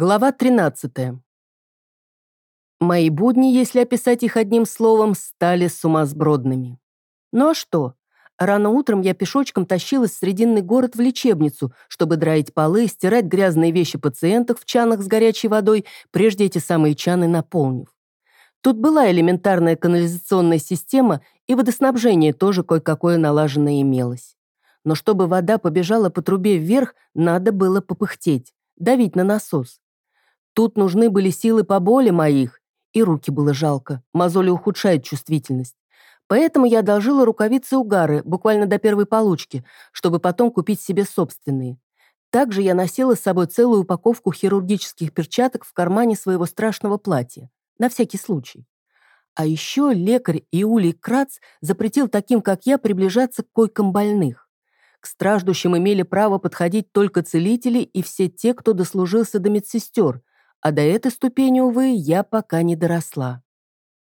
Глава 13. Мои будни, если описать их одним словом, стали сумасбродными. Ну а что? Рано утром я пешочком тащилась в срединный город в лечебницу, чтобы драить полы, стирать грязные вещи пациентов в чанах с горячей водой, прежде эти самые чаны наполнив. Тут была элементарная канализационная система, и водоснабжение тоже кое-какое налаженное имелось. Но чтобы вода побежала по трубе вверх, надо было попыхтеть давить на насос. Тут нужны были силы поболе моих, и руки было жалко, мозоли ухудшают чувствительность. Поэтому я одолжила рукавицы угары буквально до первой получки, чтобы потом купить себе собственные. Также я носила с собой целую упаковку хирургических перчаток в кармане своего страшного платья, на всякий случай. А еще лекарь Иулий Крац запретил таким, как я, приближаться к койкам больных. К страждущим имели право подходить только целители и все те, кто дослужился до медсестер, а до этой ступени, увы, я пока не доросла.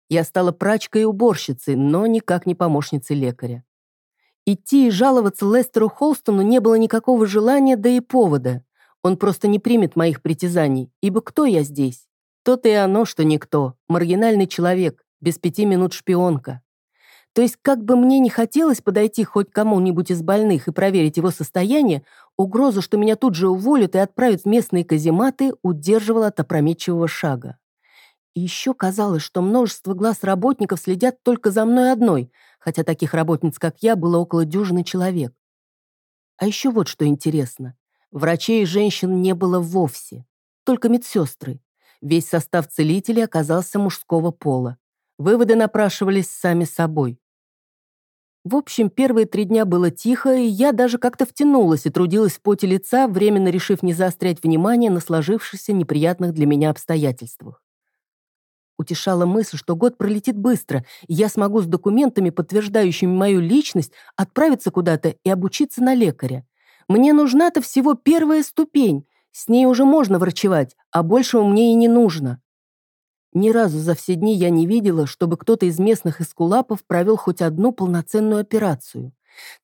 Я стала прачкой и уборщицей, но никак не помощницей лекаря. Идти и жаловаться Лестеру Холстону не было никакого желания, да и повода. Он просто не примет моих притязаний, ибо кто я здесь? То-то и оно, что никто, маргинальный человек, без пяти минут шпионка. То есть, как бы мне не хотелось подойти хоть кому-нибудь из больных и проверить его состояние, угроза, что меня тут же уволят и отправят в местные казематы, удерживала от опрометчивого шага. И еще казалось, что множество глаз работников следят только за мной одной, хотя таких работниц, как я, было около дюжины человек. А еще вот что интересно. Врачей и женщин не было вовсе. Только медсестры. Весь состав целителей оказался мужского пола. Выводы напрашивались сами собой. В общем, первые три дня было тихо, и я даже как-то втянулась и трудилась в поте лица, временно решив не заострять внимание на сложившихся неприятных для меня обстоятельствах. Утешала мысль, что год пролетит быстро, и я смогу с документами, подтверждающими мою личность, отправиться куда-то и обучиться на лекаря. Мне нужна-то всего первая ступень, с ней уже можно врачевать, а большего мне и не нужно. Ни разу за все дни я не видела, чтобы кто-то из местных эскулапов провел хоть одну полноценную операцию.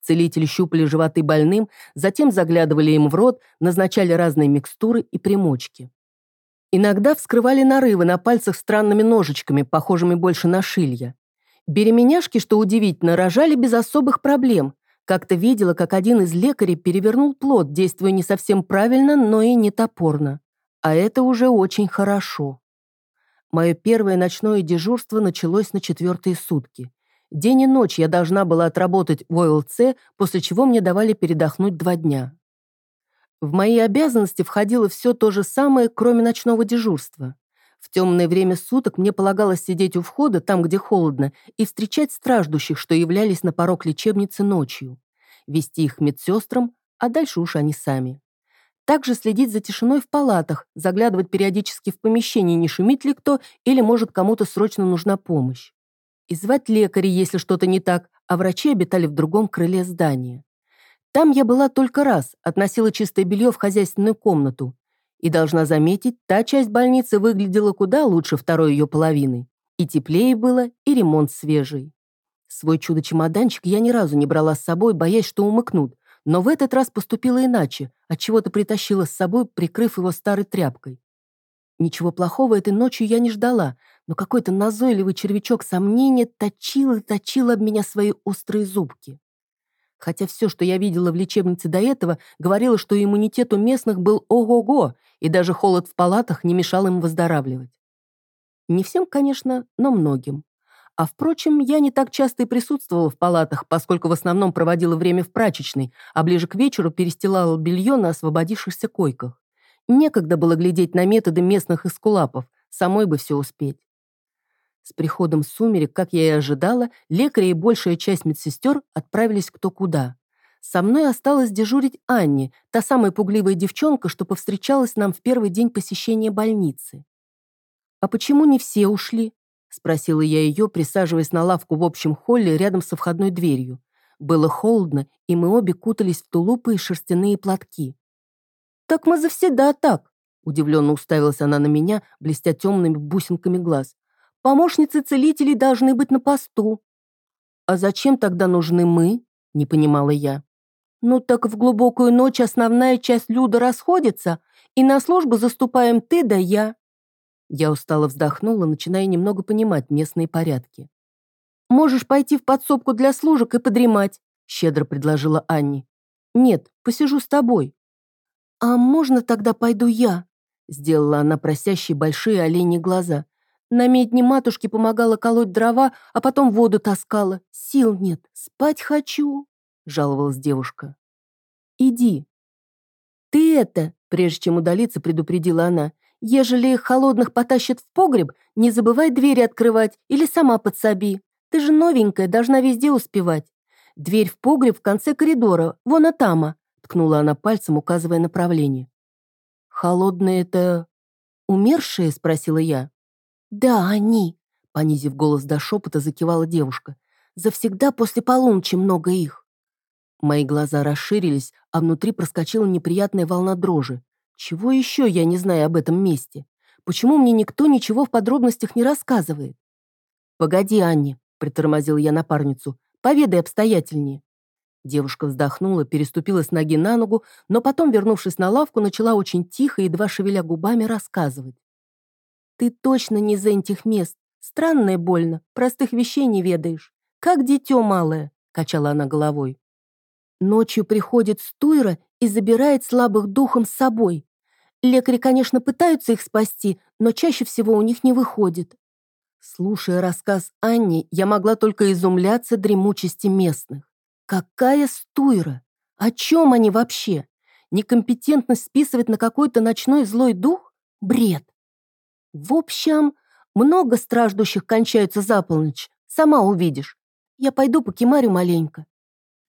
Целители щупали животы больным, затем заглядывали им в рот, назначали разные микстуры и примочки. Иногда вскрывали нарывы на пальцах странными ножичками, похожими больше на шилья. Беременяшки, что удивительно, рожали без особых проблем. Как-то видела, как один из лекарей перевернул плод, действуя не совсем правильно, но и не топорно. А это уже очень хорошо. Мое первое ночное дежурство началось на четвертые сутки. День и ночь я должна была отработать в ОЛЦ, после чего мне давали передохнуть два дня. В мои обязанности входило все то же самое, кроме ночного дежурства. В темное время суток мне полагалось сидеть у входа, там, где холодно, и встречать страждущих, что являлись на порог лечебницы ночью. Вести их медсестрам, а дальше уж они сами. Также следить за тишиной в палатах, заглядывать периодически в помещение, не шумит ли кто или, может, кому-то срочно нужна помощь. И звать лекаря, если что-то не так, а врачи обитали в другом крыле здания. Там я была только раз, относила чистое белье в хозяйственную комнату. И должна заметить, та часть больницы выглядела куда лучше второй ее половины. И теплее было, и ремонт свежий. Свой чудо-чемоданчик я ни разу не брала с собой, боясь, что умыкнут, но в этот раз поступила иначе, отчего-то притащила с собой, прикрыв его старой тряпкой. Ничего плохого этой ночью я не ждала, но какой-то назойливый червячок сомнения точил и точил об меня свои острые зубки. Хотя все, что я видела в лечебнице до этого, говорило, что иммунитет у местных был ого-го, и даже холод в палатах не мешал им выздоравливать. Не всем, конечно, но многим. А впрочем, я не так часто и присутствовала в палатах, поскольку в основном проводила время в прачечной, а ближе к вечеру перестилала белье на освободившихся койках. Некогда было глядеть на методы местных эскулапов, самой бы все успеть. С приходом сумерек, как я и ожидала, лекари и большая часть медсестер отправились кто куда. Со мной осталось дежурить Анни, та самая пугливая девчонка, что повстречалась нам в первый день посещения больницы. «А почему не все ушли?» Спросила я ее, присаживаясь на лавку в общем холле рядом со входной дверью. Было холодно, и мы обе кутались в тулупы и шерстяные платки. «Так мы завсегда так», — удивленно уставилась она на меня, блестя темными бусинками глаз. «Помощницы целителей должны быть на посту». «А зачем тогда нужны мы?» — не понимала я. «Ну так в глубокую ночь основная часть люда расходится, И на службу заступаем ты да я». Я устало вздохнула, начиная немного понимать местные порядки. «Можешь пойти в подсобку для служек и подремать», — щедро предложила Анни. «Нет, посижу с тобой». «А можно тогда пойду я?» — сделала она просящие большие оленьи глаза. На медне матушке помогала колоть дрова, а потом воду таскала. Сил нет, спать хочу», — жаловалась девушка. «Иди». «Ты это», — прежде чем удалиться, предупредила она, «ежели холодных потащат в погреб, не забывай двери открывать или сама подсоби. Ты же новенькая, должна везде успевать. Дверь в погреб в конце коридора, вон а тама», — ткнула она пальцем, указывая направление. «Холодные это... умершие?» — спросила я. «Да, они», — понизив голос до шепота, закивала девушка. «Завсегда после полуночи много их». Мои глаза расширились, а внутри проскочила неприятная волна дрожи. Чего еще я не знаю об этом месте? Почему мне никто ничего в подробностях не рассказывает? «Погоди, Анни», — притормозил я напарницу, — «поведай обстоятельнее». Девушка вздохнула, переступила с ноги на ногу, но потом, вернувшись на лавку, начала очень тихо, едва шевеля губами, рассказывать. Ты точно не из этих мест. Странно и больно, простых вещей не ведаешь. Как дитё малое, качала она головой. Ночью приходит стуйра и забирает слабых духом с собой. Лекари, конечно, пытаются их спасти, но чаще всего у них не выходит. Слушая рассказ Анни, я могла только изумляться дремучести местных. Какая стуйра? О чем они вообще? Некомпетентность списывать на какой-то ночной злой дух? Бред. В общем, много страждущих кончаются за полночь. Сама увидишь. Я пойду по кемарю маленько».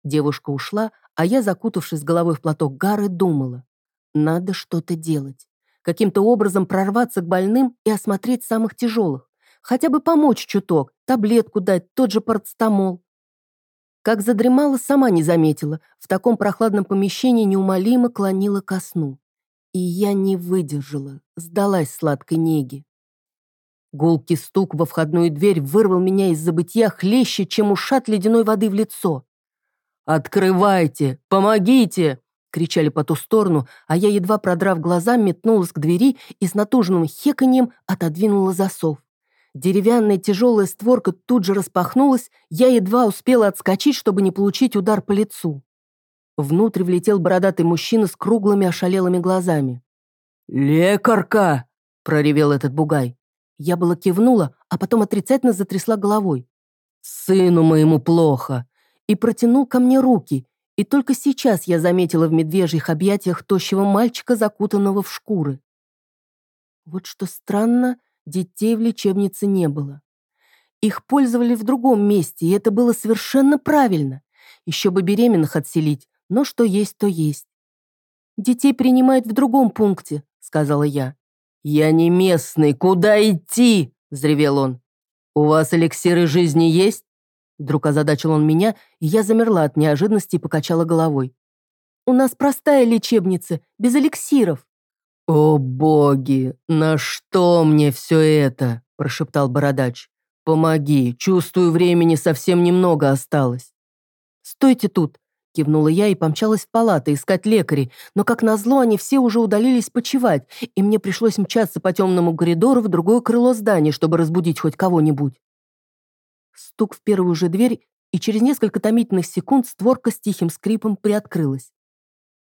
Девушка ушла, а я, закутавшись головой в платок Гары, думала. Надо что-то делать. Каким-то образом прорваться к больным и осмотреть самых тяжелых. Хотя бы помочь чуток, таблетку дать, тот же парацетамол. Как задремала, сама не заметила. В таком прохладном помещении неумолимо клонила ко сну. И я не выдержала, сдалась сладкой неги. Гулкий стук во входную дверь вырвал меня из забытья хлеще, чем ушат ледяной воды в лицо. «Открывайте! Помогите!» — кричали по ту сторону, а я, едва продрав глаза, метнулась к двери и с натужным хеканьем отодвинула засов. Деревянная тяжелая створка тут же распахнулась, я едва успела отскочить, чтобы не получить удар по лицу. Внутрь влетел бородатый мужчина с круглыми ошалелыми глазами. «Лекарка!» — проревел этот бугай. Я было кивнула, а потом отрицательно затрясла головой. «Сыну моему плохо!» И протянул ко мне руки, и только сейчас я заметила в медвежьих объятиях тощего мальчика, закутанного в шкуры. Вот что странно, детей в лечебнице не было. Их пользовали в другом месте, и это было совершенно правильно. Еще бы беременных отселить, но что есть, то есть. «Детей принимают в другом пункте», — сказала я. «Я не местный, куда идти?» — взревел он. «У вас эликсиры жизни есть?» Вдруг озадачил он меня, и я замерла от неожиданности и покачала головой. «У нас простая лечебница, без эликсиров». «О боги, на что мне все это?» – прошептал бородач. «Помоги, чувствую, времени совсем немного осталось». «Стойте тут, Кивнула я и помчалась в палаты искать лекарей, но, как назло, они все уже удалились почевать, и мне пришлось мчаться по темному коридору в другое крыло здания, чтобы разбудить хоть кого-нибудь. Стук в первую же дверь, и через несколько томительных секунд створка с тихим скрипом приоткрылась.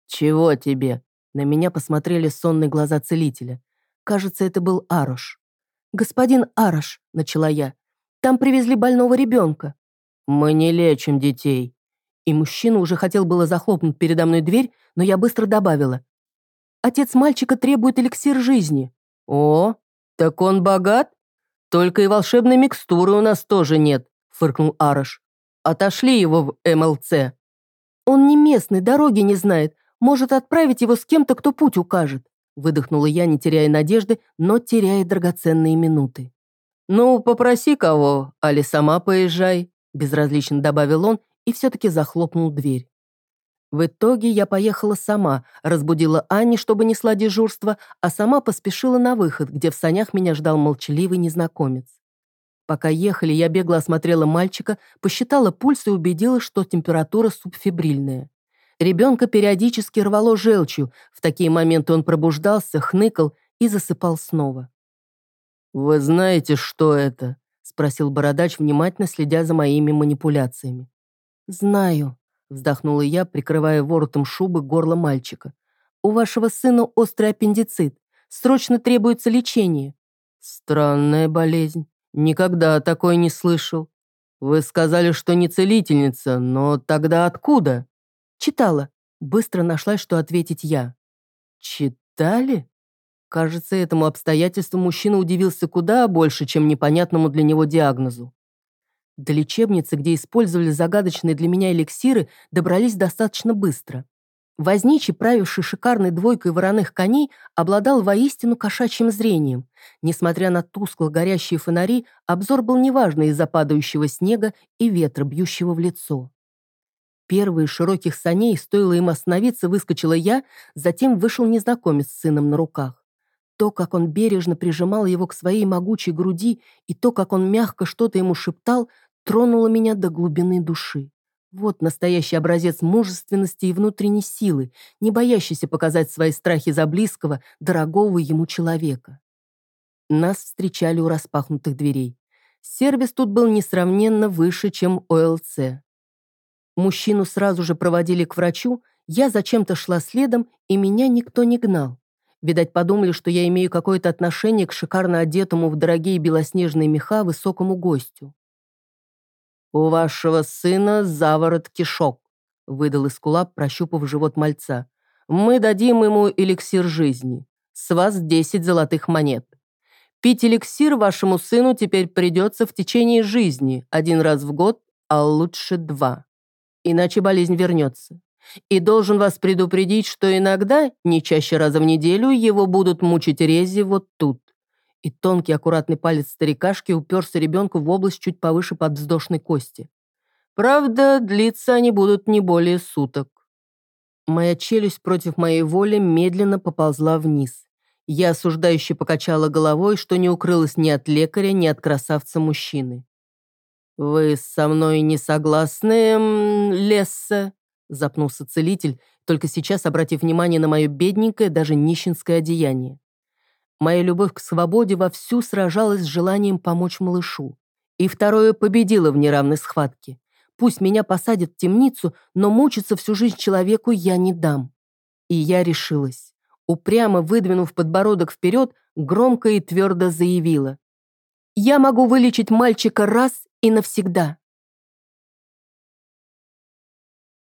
«Чего тебе?» На меня посмотрели сонные глаза целителя. Кажется, это был Арош. «Господин Арош», — начала я, — «там привезли больного ребенка». «Мы не лечим детей», и мужчина уже хотел было захлопнуть передо мной дверь, но я быстро добавила. «Отец мальчика требует эликсир жизни». «О, так он богат? Только и волшебной микстуры у нас тоже нет», фыркнул Арыш. «Отошли его в МЛЦ». «Он не местный, дороги не знает. Может отправить его с кем-то, кто путь укажет», выдохнула я, не теряя надежды, но теряя драгоценные минуты. «Ну, попроси кого, али сама поезжай», безразлично добавил он и все-таки захлопнул дверь. В итоге я поехала сама, разбудила Анни, чтобы несла дежурство, а сама поспешила на выход, где в санях меня ждал молчаливый незнакомец. Пока ехали, я бегло осмотрела мальчика, посчитала пульс и убедилась, что температура субфибрильная. Ребенка периодически рвало желчью, в такие моменты он пробуждался, хныкал и засыпал снова. «Вы знаете, что это?» — спросил бородач, внимательно следя за моими манипуляциями. «Знаю», — вздохнула я, прикрывая воротом шубы горло мальчика. «У вашего сына острый аппендицит. Срочно требуется лечение». «Странная болезнь. Никогда такой не слышал. Вы сказали, что не целительница, но тогда откуда?» «Читала». Быстро нашла, что ответить я. «Читали?» Кажется, этому обстоятельству мужчина удивился куда больше, чем непонятному для него диагнозу. До лечебницы, где использовали загадочные для меня эликсиры, добрались достаточно быстро. Возничий, правивший шикарной двойкой вороных коней, обладал воистину кошачьим зрением. Несмотря на тускло горящие фонари, обзор был неважный из-за падающего снега и ветра, бьющего в лицо. Первые широких саней, стоило им остановиться, выскочила я, затем вышел незнакомец с сыном на руках. То, как он бережно прижимал его к своей могучей груди, и то, как он мягко что-то ему шептал, тронуло меня до глубины души. Вот настоящий образец мужественности и внутренней силы, не боящийся показать свои страхи за близкого, дорогого ему человека. Нас встречали у распахнутых дверей. Сервис тут был несравненно выше, чем ОЛЦ. Мужчину сразу же проводили к врачу, я зачем-то шла следом, и меня никто не гнал. Видать, подумали, что я имею какое-то отношение к шикарно одетому в дорогие белоснежные меха высокому гостю. «У вашего сына заворот кишок», — выдал Искулап, прощупав живот мальца. «Мы дадим ему эликсир жизни. С вас десять золотых монет. Пить эликсир вашему сыну теперь придется в течение жизни, один раз в год, а лучше два. Иначе болезнь вернется. И должен вас предупредить, что иногда, не чаще раза в неделю, его будут мучить рези вот тут. И тонкий аккуратный палец старикашки уперся ребенку в область чуть повыше подвздошной кости. Правда, длиться они будут не более суток. Моя челюсть против моей воли медленно поползла вниз. Я осуждающе покачала головой, что не укрылась ни от лекаря, ни от красавца-мужчины. «Вы со мной не согласны, Лесса?» Запнулся целитель, только сейчас обратив внимание на мое бедненькое, даже нищенское одеяние. Моя любовь к свободе вовсю сражалась с желанием помочь малышу. И второе победило в неравной схватке. Пусть меня посадят в темницу, но мучиться всю жизнь человеку я не дам. И я решилась. Упрямо выдвинув подбородок вперед, громко и твердо заявила. «Я могу вылечить мальчика раз и навсегда.